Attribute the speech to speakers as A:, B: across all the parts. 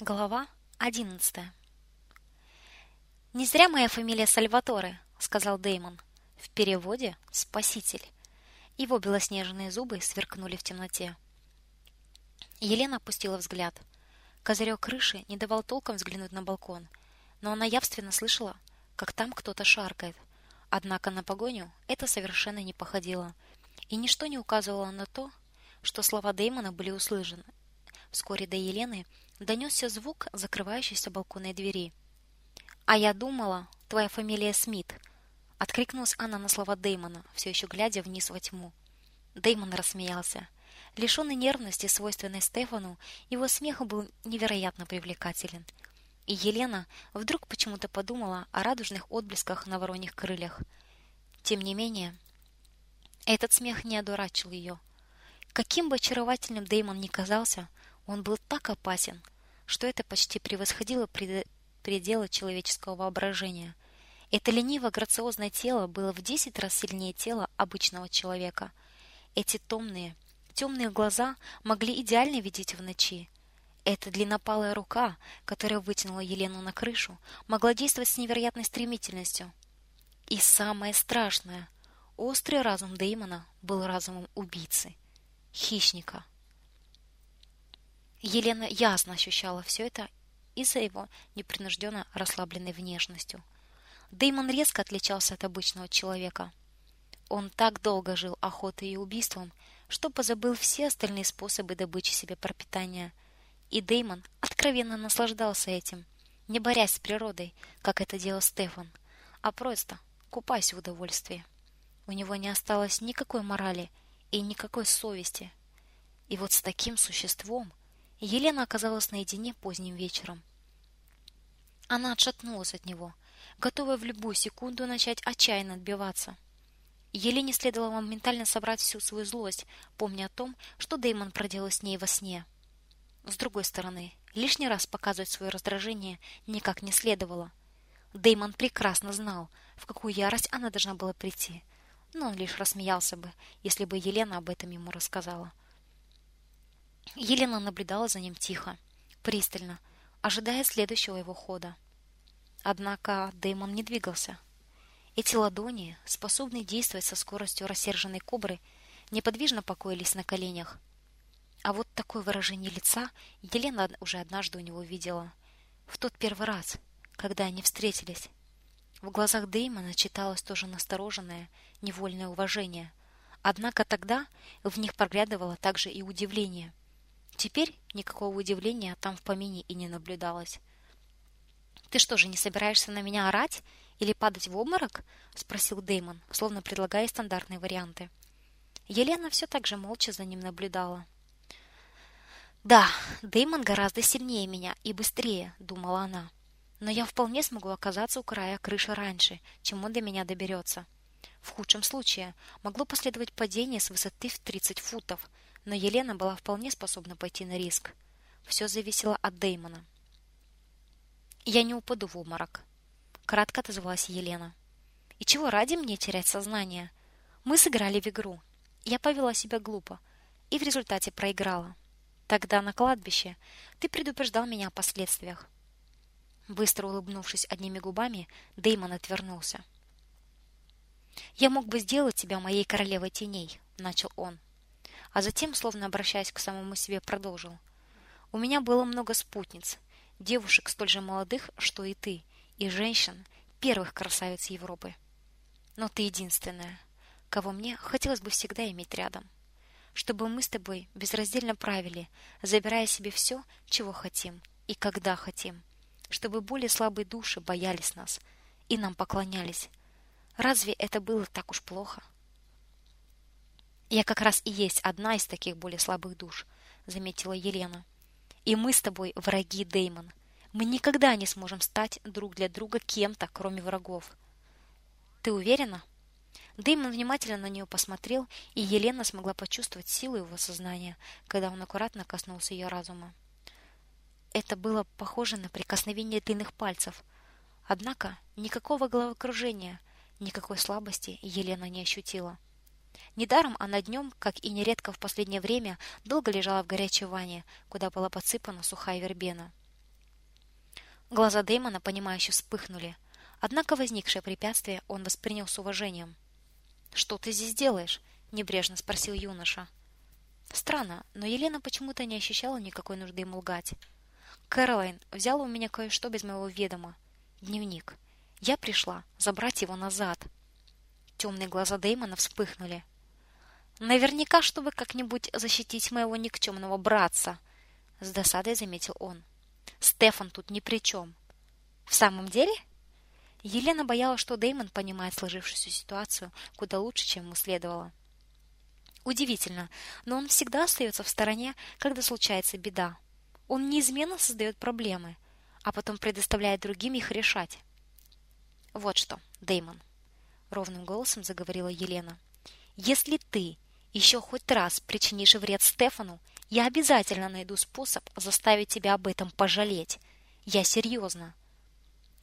A: Глава одиннадцатая. Не зря моя фамилия Сальваторе, сказал Деймон. В переводе спаситель. Его белоснежные зубы сверкнули в темноте. Елена опустила взгляд. Козырек крыши не давал толком взглянуть на балкон, но она явственно слышала, как там кто-то шаркает. Однако на погоню это совершенно не походило, и ничто не указывало на то, что слова Деймона были услышаны. Вскоре до Елены донесся звук закрывающейся балконной двери. А я думала, твоя фамилия Смит, откликнулась она на слова Деймона, все еще глядя вниз во тьму. Деймон рассмеялся. Лишенный нервности, свойственной Стефану, его смех был невероятно привлекателен. И Елена вдруг почему-то подумала о радужных отблесках на вороньих крыльях. Тем не менее, этот смех не одурачил ее. Каким бы очаровательным Деймон ни казался, он был так опасен, что это почти превосходило пределы человеческого воображения. Это лениво-грациозное тело было в десять раз сильнее тела обычного человека. Эти томные, темные глаза могли идеально видеть в ночи. Эта длиннопалая рука, которая вытянула Елену на крышу, могла действовать с невероятной стремительностью. И самое страшное, острый разум Деймона был разумом убийцы, хищника. Елена ясно ощущала все это из-за его непринужденно расслабленной внешностью. Деймон резко отличался от обычного человека. Он так долго жил охотой и убийством, что позабыл все остальные способы добычи себе пропитания. И Деймон откровенно наслаждался этим, не борясь с природой, как это делал Стефан, а просто купаясь в удовольствии. У него не осталось никакой морали и никакой совести. И вот с таким существом Елена оказалась наедине поздним вечером. Она отшатнулась от него, готовая в любую секунду начать отчаянно отбиваться. Елене следовало моментально собрать всю свою злость, помня о том, что Дэймон проделал с ней во сне. С другой стороны, лишний раз показывать свое раздражение никак не следовало. Дэймон прекрасно знал, в какую ярость она должна была прийти, но он лишь рассмеялся бы, если бы Елена об этом ему рассказала. Елена наблюдала за ним тихо, пристально, ожидая следующего его хода. Однако Дэймон не двигался. Эти ладони, способные действовать со скоростью рассерженной кобры, неподвижно покоились на коленях. А вот такое выражение лица Елена уже однажды у него видела, в тот первый раз, когда они встретились. В глазах Дэймона читалось тоже настороженное, невольное уважение. Однако тогда в них проглядывало также и удивление – Теперь никакого удивления там в помине и не наблюдалось. Ты что же не собираешься на меня орать или падать в обморок? спросил Дэймон, словно предлагая стандартные варианты. Елена все так же молча за ним наблюдала. Да, Дэймон гораздо сильнее меня и быстрее, думала она. Но я вполне смогу оказаться у края крыши раньше, чем он до меня доберется. В худшем случае могло последовать падение с высоты в 30 футов, но Елена была вполне способна пойти на риск. Все зависело от Дэймона. Я не упаду в обморок, кратко отозвалась Елена. И чего ради мне терять сознание? Мы сыграли в игру. Я повела себя глупо и в результате проиграла. Тогда на кладбище ты предупреждал меня о последствиях. Быстро улыбнувшись одними губами, Дэймон отвернулся. Я мог бы сделать тебя моей королевой теней, начал он а затем, словно обращаясь к самому себе, продолжил: "У меня было много спутниц, девушек столь же молодых, что и ты, и женщин, первых красавиц Европы. Но ты единственная, кого мне хотелось бы всегда иметь рядом, чтобы мы с тобой безраздельно правили, забирая себе все, чего хотим и когда хотим, чтобы более слабые души боялись нас и нам поклонялись. Разве это было так уж плохо?" Я как раз и есть одна из таких более слабых душ, заметила Елена. И мы с тобой враги, Деймон. Мы никогда не сможем стать друг для друга кем-то, кроме врагов. Ты уверена? Деймон внимательно на нее посмотрел, и Елена смогла почувствовать силу его сознания, когда он аккуратно коснулся ее разума. Это было похоже на прикосновение длинных пальцев. Однако никакого головокружения, никакой слабости Елена не ощутила. Недаром она днем, как и нередко в последнее время, долго лежала в горячей ванне, куда была подсыпана сухая вербена. Глаза Дэймона, понимающе вспыхнули. Однако возникшее препятствие он воспринял с уважением. «Что ты здесь делаешь?» – небрежно спросил юноша. Странно, но Елена почему-то не ощущала никакой нужды ему лгать. Кэролайн взяла у меня кое-что без моего ведома. Дневник. Я пришла забрать его назад. Темные глаза Дэймона вспыхнули. Наверняка, чтобы как-нибудь защитить моего никчемного братца, с досадой заметил он. Стефан тут ни при чем. В самом деле? Елена боялась, что Дэймон понимает сложившуюся ситуацию куда лучше, чем ему следовало. Удивительно, но он всегда остается в стороне, когда случается беда. Он неизменно создает проблемы, а потом предоставляет другим их решать. Вот что, Дэймон, ровным голосом заговорила Елена. Если ты еще хоть раз причинишь вред Стефану, я обязательно найду способ заставить тебя об этом пожалеть. Я серьезно.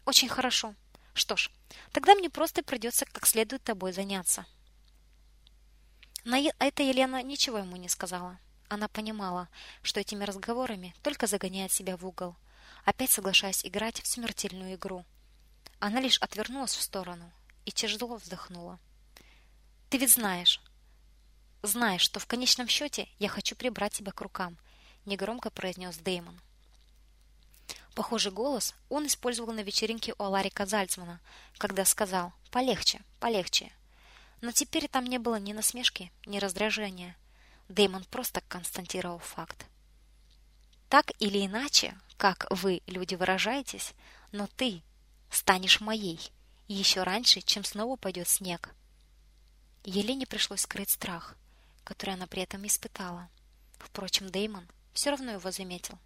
A: Очень хорошо. Что ж, тогда мне просто придется как следует тобой заняться. На это Елена ничего ему не сказала. Она понимала, что этими разговорами только загоняет себя в угол, опять соглашаясь играть в смертельную игру. Она лишь отвернулась в сторону и тяжело вздохнула. Ты ведь знаешь, знаешь, что в конечном счете я хочу прибрать тебя к рукам, негромко произнес Дэймон. Похожий голос он использовал на вечеринке у Аларика Зальцмана, когда сказал: "Полегче, полегче". Но теперь там не было ни насмешки, ни раздражения. Дэймон просто констатировал факт. Так или иначе, как вы, люди, выражаетесь, но ты станешь моей еще раньше, чем снова пойдет снег. Елене пришлось скрыть страх, который она при этом испытала. Впрочем, Дэймон все равно его заметил.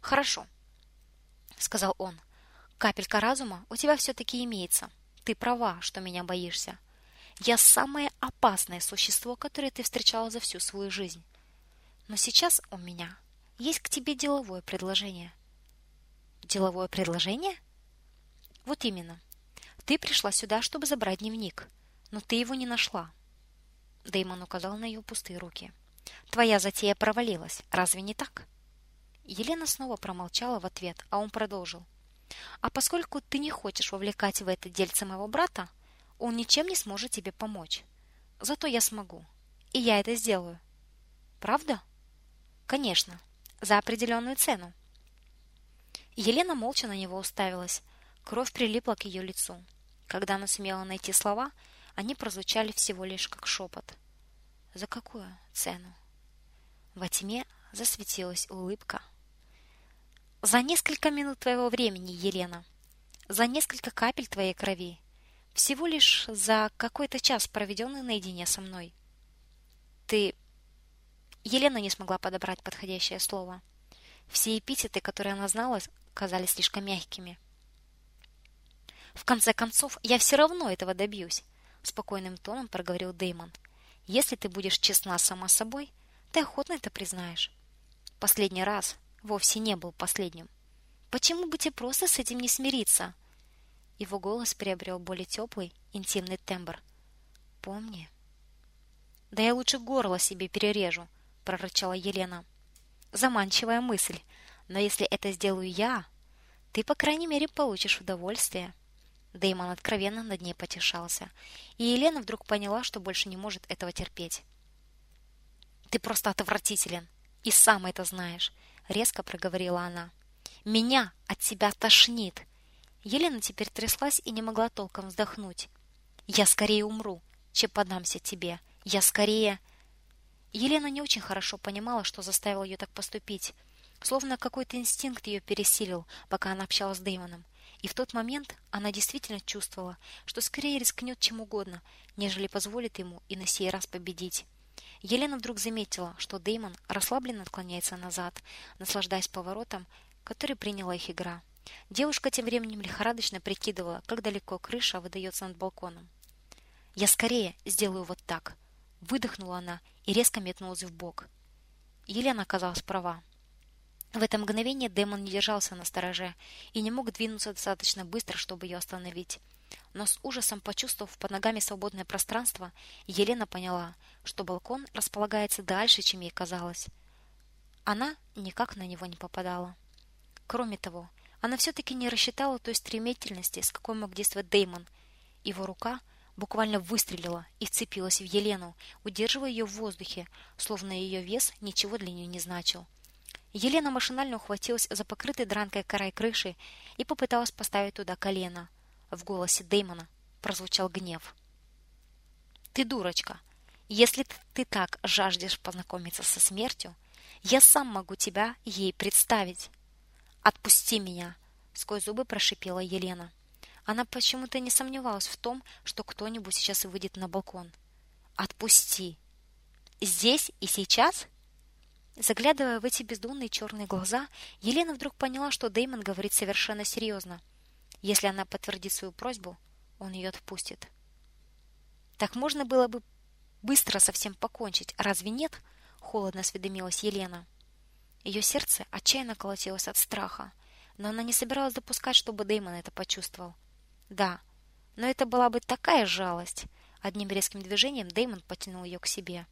A: Хорошо, сказал он. Капелька разума у тебя все таки имеется. Ты права, что меня боишься. Я самое опасное существо, которое ты встречала за всю свою жизнь. Но сейчас у меня есть к тебе деловое предложение. Деловое предложение? Вот именно. Ты пришла сюда, чтобы забрать дневник, но ты его не нашла. Дэймон указал на ее пустые руки. Твоя затея провалилась, разве не так? Елена снова промолчала в ответ, а он продолжил. А поскольку ты не хочешь вовлекать в это дельце моего брата, он ничем не сможет тебе помочь. Зато я смогу. И я это сделаю. Правда? Конечно, за определенную цену. Елена молча на него уставилась. Кровь прилипла к ее лицу. Когда она сумела найти слова, они прозвучали всего лишь как шепот. За какую цену? Во тьме засветилась улыбка. За несколько минут твоего времени, Елена. За несколько капель твоей крови. Всего лишь за какой-то час, проведенный наедине со мной. Ты Елена не смогла подобрать подходящее слово. Все эпитеты, которые она знала, казались слишком мягкими. В конце концов, я все равно этого добьюсь, спокойным тоном проговорил Дэймон. Если ты будешь честна сама собой, ты охотно это признаешь. Последний раз вовсе не был последним. Почему бы тебе просто с этим не смириться? Его голос приобрел более теплый, интимный тембр. Помни. Да я лучше горло себе перережу, прорычала Елена. Заманчивая мысль, но если это сделаю я, ты, по крайней мере, получишь удовольствие. Дэймон откровенно над ней потешался, и Елена вдруг поняла, что больше не может этого терпеть. Ты просто отвратителен, и сам это знаешь, резко проговорила она. Меня от тебя тошнит. Елена теперь тряслась и не могла толком вздохнуть. Я скорее умру, чем подамся тебе. Я скорее Елена не очень хорошо понимала, что заставило ее так поступить, словно какой-то инстинкт ее пересилил, пока она общалась с Дэймоном. И в тот момент она действительно чувствовала, что скорее рискнет чем угодно, нежели позволит ему и на сей раз победить. Елена вдруг заметила, что Дэймон расслабленно отклоняется назад, наслаждаясь поворотом, который приняла их игра. Девушка тем временем лихорадочно прикидывала, как далеко крыша выдается над балконом. Я скорее сделаю вот так, выдохнула она и резко метнулась в бок. Елена оказалась права. В это мгновение демон не держался на стороже и не мог двинуться достаточно быстро, чтобы ее остановить. Но с ужасом почувствовав под ногами свободное пространство, Елена поняла, что балкон располагается дальше, чем ей казалось. Она никак на него не попадала. Кроме того, Она все-таки не рассчитала той стремительности, с какой мог действовать Деймон. Его рука буквально выстрелила и вцепилась в Елену, удерживая ее в воздухе, словно ее вес ничего для нее не значил. Елена машинально ухватилась за покрытый дранкой край крыши и попыталась поставить туда колено. В голосе Деймона прозвучал гнев. Ты дурочка. Если ты так жаждешь познакомиться со смертью, я сам могу тебя ей представить. Отпусти меня, сквозь зубы прошипела Елена. Она почему-то не сомневалась в том, что кто-нибудь сейчас выйдет на балкон. Отпусти. Здесь и сейчас? Заглядывая в эти бездонные черные глаза, Елена вдруг поняла, что Дэймон говорит совершенно серьезно. Если она подтвердит свою просьбу, он ее отпустит. Так можно было бы быстро совсем покончить, разве нет? холодно осведомилась Елена. Ее сердце отчаянно колотилось от страха, но она не собиралась допускать, чтобы Дэймон это почувствовал. Да, но это была бы такая жалость. Одним резким движением Дэймон потянул ее к себе.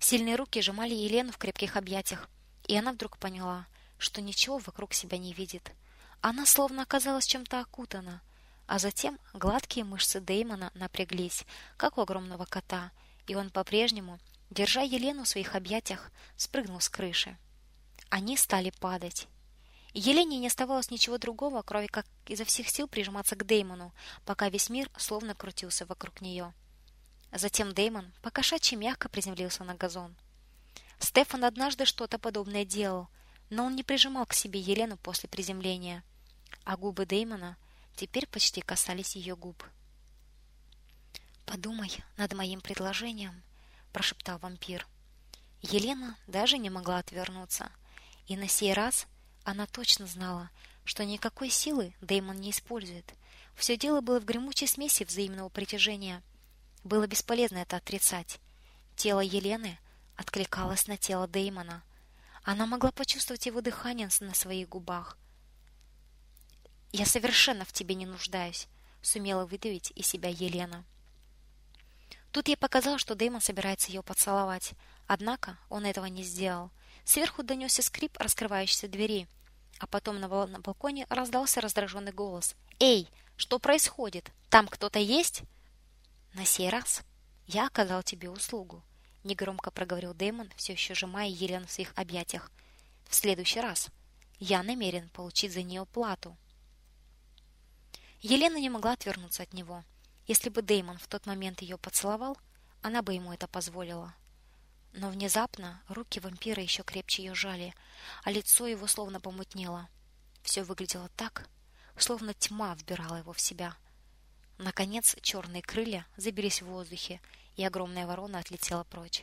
A: Сильные руки сжимали Елену в крепких объятиях, и она вдруг поняла, что ничего вокруг себя не видит. Она словно оказалась чем-то окутана, а затем гладкие мышцы Дэймона напряглись, как у огромного кота, и он по-прежнему, держа Елену в своих объятиях, спрыгнул с крыши. Они стали падать. Елене не оставалось ничего другого, кроме как изо всех сил прижиматься к Деймону, пока весь мир словно крутился вокруг нее. Затем Деймон покошачьи мягко приземлился на газон. Стефан однажды что-то подобное делал, но он не прижимал к себе Елену после приземления, а губы Деймона теперь почти касались ее губ. Подумай над моим предложением, прошептал вампир. Елена даже не могла отвернуться, и на сей раз она точно знала, что никакой силы Деймон не использует. Все дело было в гремучей смеси взаимного притяжения. Было бесполезно это отрицать. Тело Елены откликалось на тело Деймона. Она могла почувствовать его дыхание на своих губах. Я совершенно в тебе не нуждаюсь, сумела выдавить из себя Елена. Тут ей показалось, что Деймон собирается ее поцеловать, однако он этого не сделал. Сверху донесся скрип раскрывающейся двери, а потом на балконе раздался раздраженный голос: "Эй, что происходит? Там кто-то есть?" На сей раз я оказал тебе услугу, негромко проговорил Дэймон, все еще сжимая Елену в своих объятиях. В следующий раз я намерен получить за нее плату. Елена не могла отвернуться от него. Если бы Дэймон в тот момент ее поцеловал, она бы ему это позволила. Но внезапно руки вампира еще крепче ее жали, а лицо его словно помутнело. Все выглядело так, словно тьма вбирала его в себя. Наконец черные крылья забились в воздухе, и огромная ворона отлетела прочь.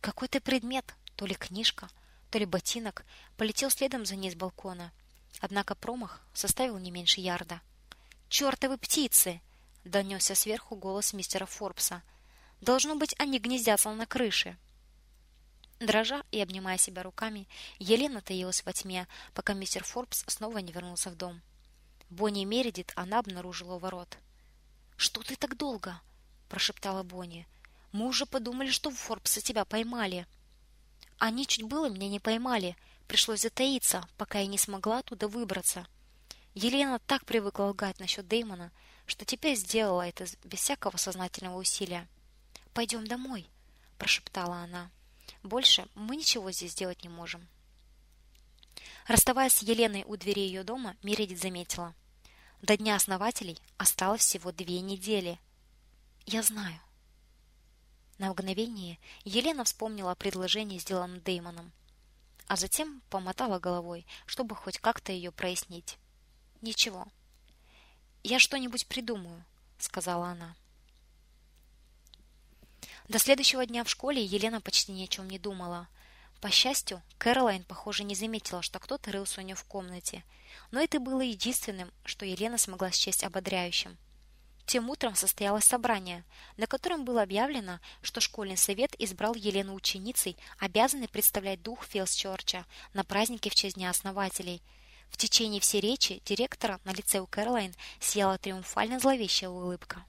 A: Какой-то предмет, то ли книжка, то ли ботинок, полетел следом за ней с балкона. Однако промах составил не меньше ярда. «Чертовы птицы!» — донесся сверху голос мистера Форбса. «Должно быть, они гнездятся на крыше». Дрожа и обнимая себя руками, Елена таилась во тьме, пока мистер Форбс снова не вернулся в дом. Бонни Мередит она обнаружила у ворот. «Что ты так долго?» – прошептала Бонни. «Мы уже подумали, что в Форбса тебя поймали». «Они чуть было меня не поймали. Пришлось затаиться, пока я не смогла оттуда выбраться». Елена так привыкла лгать насчет Дэймона, что теперь сделала это без всякого сознательного усилия. «Пойдем домой», – прошептала она. Больше мы ничего здесь сделать не можем. Расставаясь с Еленой у двери ее дома, Мередит заметила: до дня основателей осталось всего две недели. Я знаю. На мгновение Елена вспомнила о предложении, сделанном Деймоном, а затем помотала головой, чтобы хоть как-то ее прояснить. Ничего. Я что-нибудь придумаю, сказала она. До следующего дня в школе Елена почти ни о чем не думала. По счастью, Кэролайн, похоже, не заметила, что кто-то рылся у нее в комнате, но это было единственным, что Елена смогла счесть ободряющим. Тем утром состоялось собрание, на котором было объявлено, что школьный совет избрал Елену ученицей, обязанной представлять дух Филсчорча на празднике в честь Дня основателей. В течение всей речи директора на лице у Кэролайн сияла триумфально зловещая улыбка.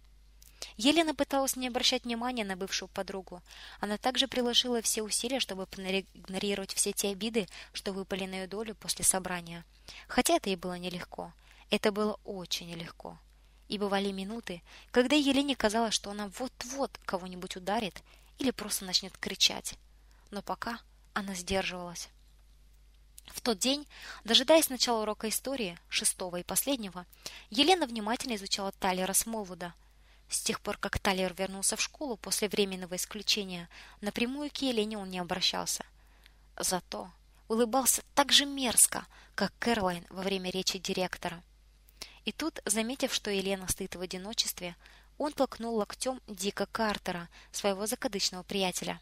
A: Елена пыталась не обращать внимания на бывшую подругу. Она также приложила все усилия, чтобы игнорировать все те обиды, что выпали на ее долю после собрания. Хотя это и было нелегко. Это было очень нелегко. И бывали минуты, когда Елене казалось, что она вот-вот кого-нибудь ударит или просто начнет кричать. Но пока она сдерживалась. В тот день, дожидаясь начала урока истории, шестого и последнего, Елена внимательно изучала Тайлера Смолвуда. С тех пор, как Тайлер вернулся в школу после временного исключения, напрямую к Елене он не обращался. Зато улыбался так же мерзко, как Кэролайн во время речи директора. И тут, заметив, что Елена стоит в одиночестве, он толкнул локтем Дика Картера, своего закадычного приятеля.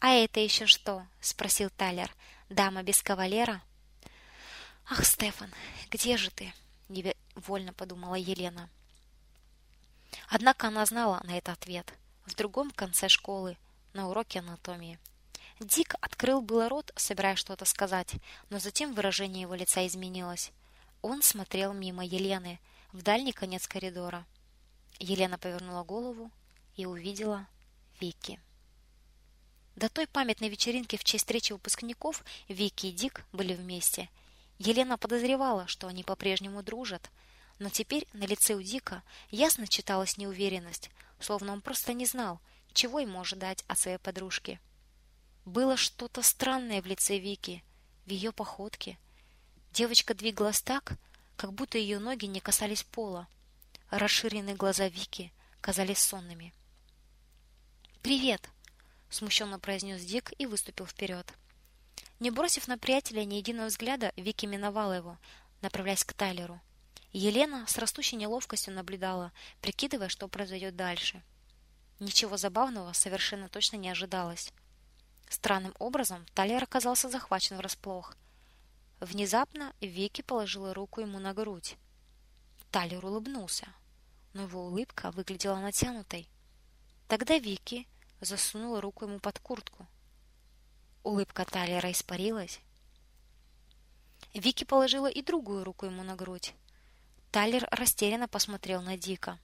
A: «А это еще что?» — спросил Тайлер. «Дама без кавалера?» «Ах, Стефан, где же ты?» — невольно подумала Елена. Однако она знала на это ответ. В другом конце школы, на уроке анатомии. Дик открыл было рот, собираясь что-то сказать, но затем выражение его лица изменилось. Он смотрел мимо Елены, в дальний конец коридора. Елена повернула голову и увидела Вики. До той памятной вечеринки в честь встречи выпускников Вики и Дик были вместе. Елена подозревала, что они по-прежнему дружат, но теперь на лице у Дика ясно читалась неуверенность, словно он просто не знал, чего ему ожидать от своей подружки. Было что-то странное в лице Вики, в ее походке. Девочка двигалась так, как будто ее ноги не касались пола. Расширенные глаза Вики казались сонными. «Привет!» смущенно произнес Дик и выступил вперед. Не бросив на приятеля ни единого взгляда, Вики миновала его, направляясь к Тайлеру. Елена с растущей неловкостью наблюдала, прикидывая, что произойдет дальше. Ничего забавного совершенно точно не ожидалось. Странным образом Тайлер оказался захвачен врасплох. Внезапно Вики положила руку ему на грудь. Тайлер улыбнулся, но его улыбка выглядела натянутой. Тогда Вики засунула руку ему под куртку. Улыбка Тайлера испарилась. Вики положила и другую руку ему на грудь. Тайлер растерянно посмотрел на Дика.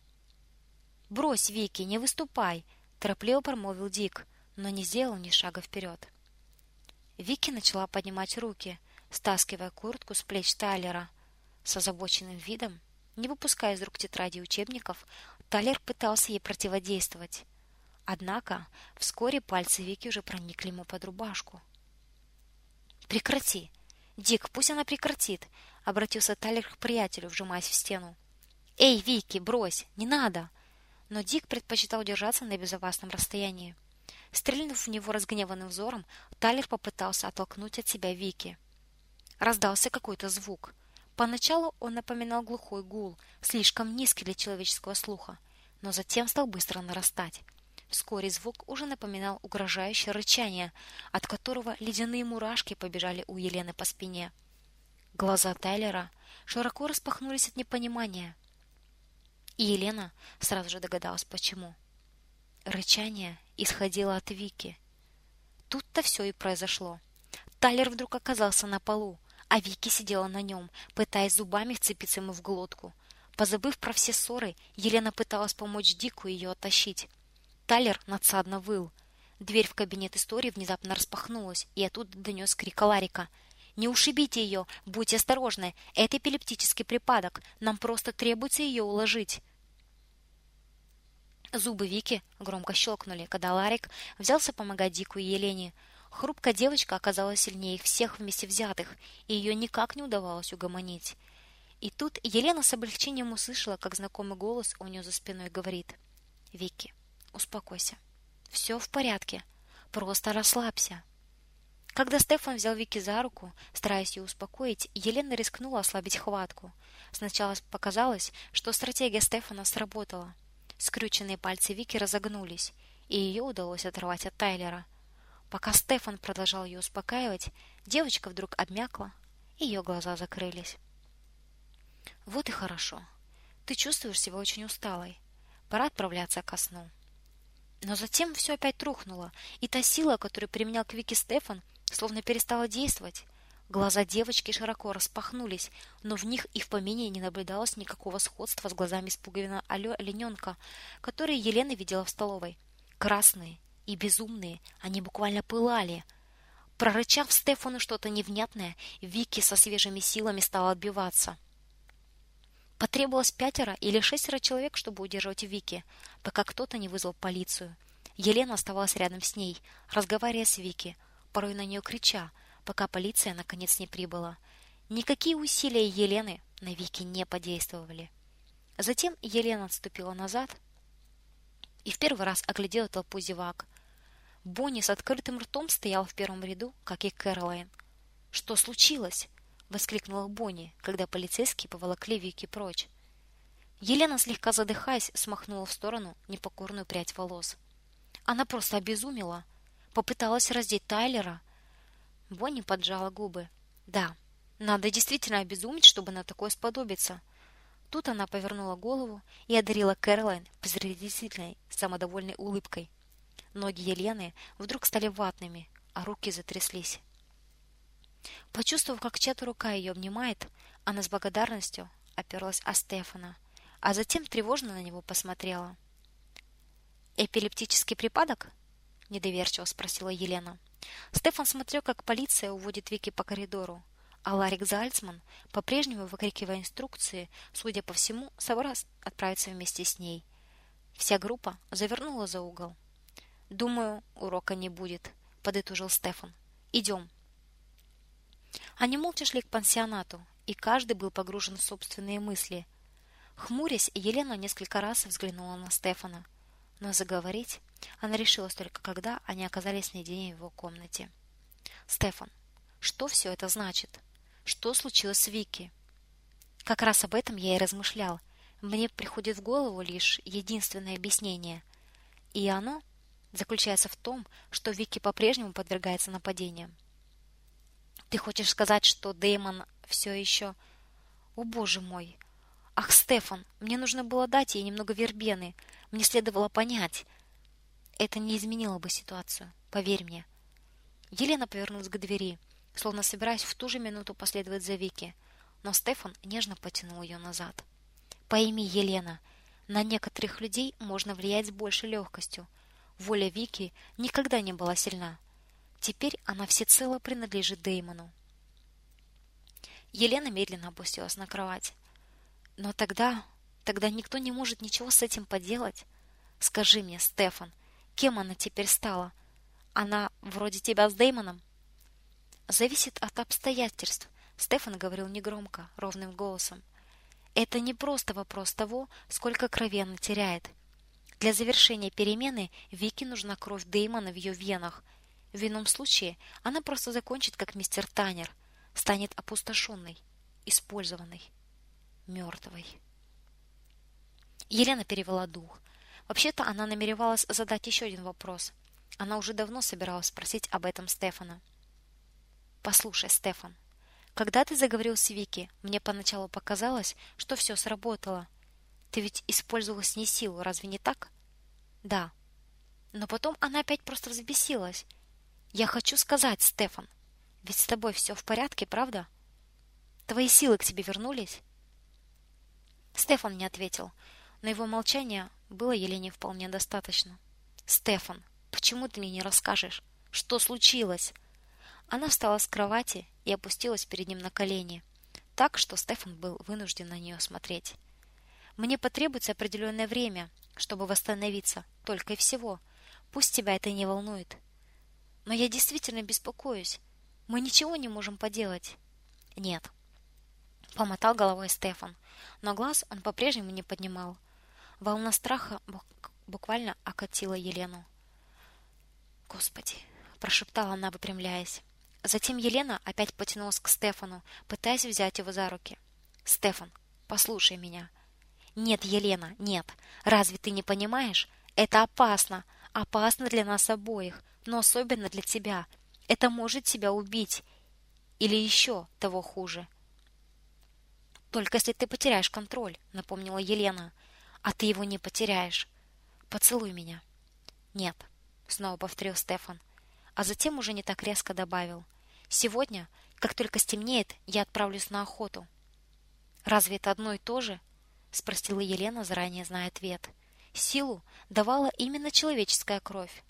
A: «Брось, Вики, не выступай!» – торопливо промолвил Дик, но не сделал ни шага вперед. Вики начала поднимать руки, стаскивая куртку с плеч Тайлера. С озабоченным видом, не выпуская из рук тетради и учебников, Тайлер пытался ей противодействовать. Однако вскоре пальцы Вики уже проникли ему под рубашку. «Прекрати! Дик, пусть она прекратит!» — обратился Тайлер к приятелю, вжимаясь в стену. «Эй, Вики, брось! Не надо!» Но Дик предпочитал держаться на безопасном расстоянии. Стрельнув в него разгневанным взором, Тайлер попытался оттолкнуть от себя Вики. Раздался какой-то звук. Поначалу он напоминал глухой гул, слишком низкий для человеческого слуха, но затем стал быстро нарастать. Вскоре звук уже напоминал угрожающее рычание, от которого ледяные мурашки побежали у Елены по спине. Глаза Тайлера широко распахнулись от непонимания. И Елена сразу же догадалась, почему. Рычание исходило от Вики. Тут-то все и произошло. Тайлер вдруг оказался на полу, а Вики сидела на нем, пытаясь зубами вцепиться ему в глотку. Позабыв про все ссоры, Елена пыталась помочь Дику ее оттащить. Тайлер надсадно выл. Дверь в кабинет истории внезапно распахнулась, и оттуда донес крик Ларика. «Не ушибите ее! Будьте осторожны! Это эпилептический припадок! Нам просто требуется ее уложить!» Зубы Вики громко щелкнули, когда Ларик взялся помогать Дику и Елене. Хрупкая девочка оказалась сильнее их всех вместе взятых, и ее никак не удавалось угомонить. И тут Елена с облегчением услышала, как знакомый голос у нее за спиной говорит «Вики, Успокойся. Все в порядке. Просто расслабься. Когда Стефан взял Вики за руку, стараясь ее успокоить, Елена рискнула ослабить хватку. Сначала показалось, что стратегия Стефана сработала. Скрюченные пальцы Вики разогнулись, и ее удалось оторвать от Тайлера. Пока Стефан продолжал ее успокаивать, девочка вдруг обмякла, и ее глаза закрылись. Вот и хорошо. Ты чувствуешь себя очень усталой. Пора отправляться ко сну. Но затем все опять рухнуло, и та сила, которую применял к Вике Стефан, словно перестала действовать. Глаза девочки широко распахнулись, но в них и в помине не наблюдалось никакого сходства с глазами испуганного олененка, которые Елена видела в столовой. Красные и безумные, они буквально пылали. Прорычав Стефану что-то невнятное, Вики со свежими силами стала отбиваться. Потребовалось пятеро или шестеро человек, чтобы удержать Вики, пока кто-то не вызвал полицию. Елена оставалась рядом с ней, разговаривая с Вики, порой на нее крича, пока полиция наконец не прибыла. Никакие усилия Елены на Вики не подействовали. Затем Елена отступила назад и в первый раз оглядела толпу зевак. Бонни с открытым ртом стоял в первом ряду, как и Кэролайн. «Что случилось?» — воскликнула Бонни, когда полицейские поволокли Вики прочь. Елена, слегка задыхаясь, смахнула в сторону непокорную прядь волос. Она просто обезумела. Попыталась раздеть Тайлера — Бонни поджала губы. Да, надо действительно обезуметь, чтобы на такое сподобиться. Тут она повернула голову и одарила Кэролайн презрительной, самодовольной улыбкой. Ноги Елены вдруг стали ватными, а руки затряслись. Почувствовав, как чья-то рука ее обнимает, она с благодарностью оперлась о Стефана, а затем тревожно на него посмотрела. «Эпилептический припадок?» – недоверчиво спросила Елена. – Стефан смотрел, как полиция уводит Вики по коридору, а Ларик Зальцман, по-прежнему выкрикивая инструкции, судя по всему, собрался отправиться вместе с ней. Вся группа завернула за угол. «Думаю, урока не будет», — подытожил Стефан. «Идем». Они молча шли к пансионату, и каждый был погружен в собственные мысли. Хмурясь, Елена несколько раз взглянула на Стефана — но заговорить она решилась только когда они оказались наедине в его комнате. «Стефан, что все это значит? Что случилось с Вики?» «Как раз об этом я и размышлял. Мне приходит в голову лишь единственное объяснение. И оно заключается в том, что Вики по-прежнему подвергается нападениям. Ты хочешь сказать, что Дэймон все еще... О, боже мой! Ах, Стефан, мне нужно было дать ей немного вербены. Мне следовало понять. Это не изменило бы ситуацию, поверь мне. Елена повернулась к двери, словно собираясь в ту же минуту последовать за Вики, но Стефан нежно потянул ее назад. Пойми, Елена, на некоторых людей можно влиять с большей легкостью. Воля Вики никогда не была сильна. Теперь она всецело принадлежит Деймону. Елена медленно опустилась на кровать. Но тогда, тогда никто не может ничего с этим поделать. Скажи мне, Стефан, кем она теперь стала? Она вроде тебя с Деймоном? Зависит от обстоятельств. Стефан говорил негромко, ровным голосом. Это не просто вопрос того, сколько крови она теряет. Для завершения перемены Вике нужна кровь Деймона в ее венах. В ином случае она просто закончит, как мистер Танер, станет опустошенной, использованной мертвой. Елена перевела дух. Вообще-то она намеревалась задать еще один вопрос. Она уже давно собиралась спросить об этом Стефана. Послушай, Стефан, когда ты заговорил с Вики, мне поначалу показалось, что все сработало. Ты ведь использовал с ней силу, разве не так? Да. Но потом она опять просто взбесилась. Я хочу сказать, Стефан, ведь с тобой все в порядке, правда? Твои силы к тебе вернулись? Стефан не ответил, но его молчание было Елене вполне достаточно. «Стефан, почему ты мне не расскажешь? Что случилось?» Она встала с кровати и опустилась перед ним на колени, так что Стефан был вынужден на нее смотреть. «Мне потребуется определенное время, чтобы восстановиться, только и всего. Пусть тебя это не волнует. Но я действительно беспокоюсь. Мы ничего не можем поделать». «Нет», — помотал головой Стефан но глаз он по-прежнему не поднимал. Волна страха буквально окатила Елену. «Господи!» – прошептала она, выпрямляясь. Затем Елена опять потянулась к Стефану, пытаясь взять его за руки. «Стефан, послушай меня». «Нет, Елена, нет. Разве ты не понимаешь? Это опасно. Опасно для нас обоих, но особенно для тебя. Это может тебя убить. Или еще того хуже. Только если ты потеряешь контроль, напомнила Елена. А ты его не потеряешь. Поцелуй меня. Нет, снова повторил Стефан, а затем уже не так резко добавил: Сегодня, как только стемнеет, я отправлюсь на охоту. Разве это одно и то же? спросила Елена, заранее зная ответ. Силу давала именно человеческая кровь.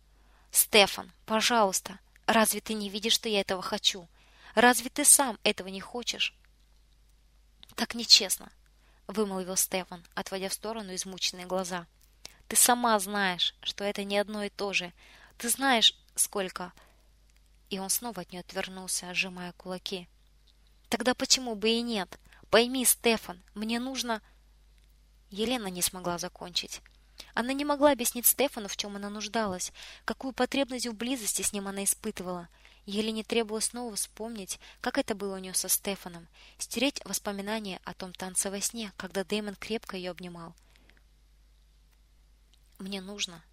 A: Стефан, пожалуйста, разве ты не видишь, что я этого хочу? Разве ты сам этого не хочешь? Так нечестно, вымолвил Стефан, отводя в сторону измученные глаза. Ты сама знаешь, что это не одно и то же. Ты знаешь, сколько И он снова от нее отвернулся, сжимая кулаки. Тогда почему бы и нет? Пойми, Стефан, мне нужно Елена не смогла закончить. Она не могла объяснить Стефану, в чем она нуждалась, какую потребность в близости с ним она испытывала. Елене требовалось снова вспомнить, как это было у нее со Стефаном, стереть воспоминания о том танце во сне, когда Дэймон крепко ее обнимал. Мне нужно,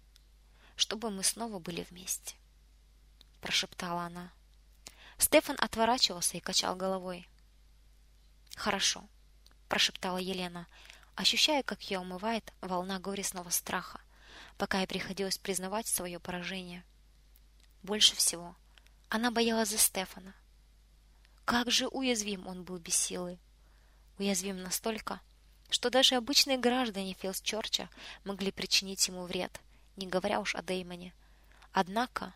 A: чтобы мы снова были вместе, прошептала она. Стефан отворачивался и качал головой. Хорошо, прошептала Елена, ощущая, как ее умывает волна горестного страха, пока ей приходилось признавать свое поражение. Больше всего она боялась за Стефана. Как же уязвим он был без силы. Уязвим настолько, что даже обычные граждане Филсчорча могли причинить ему вред, не говоря уж о Деймоне. Однако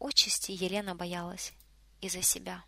A: отчасти Елена боялась и за себя.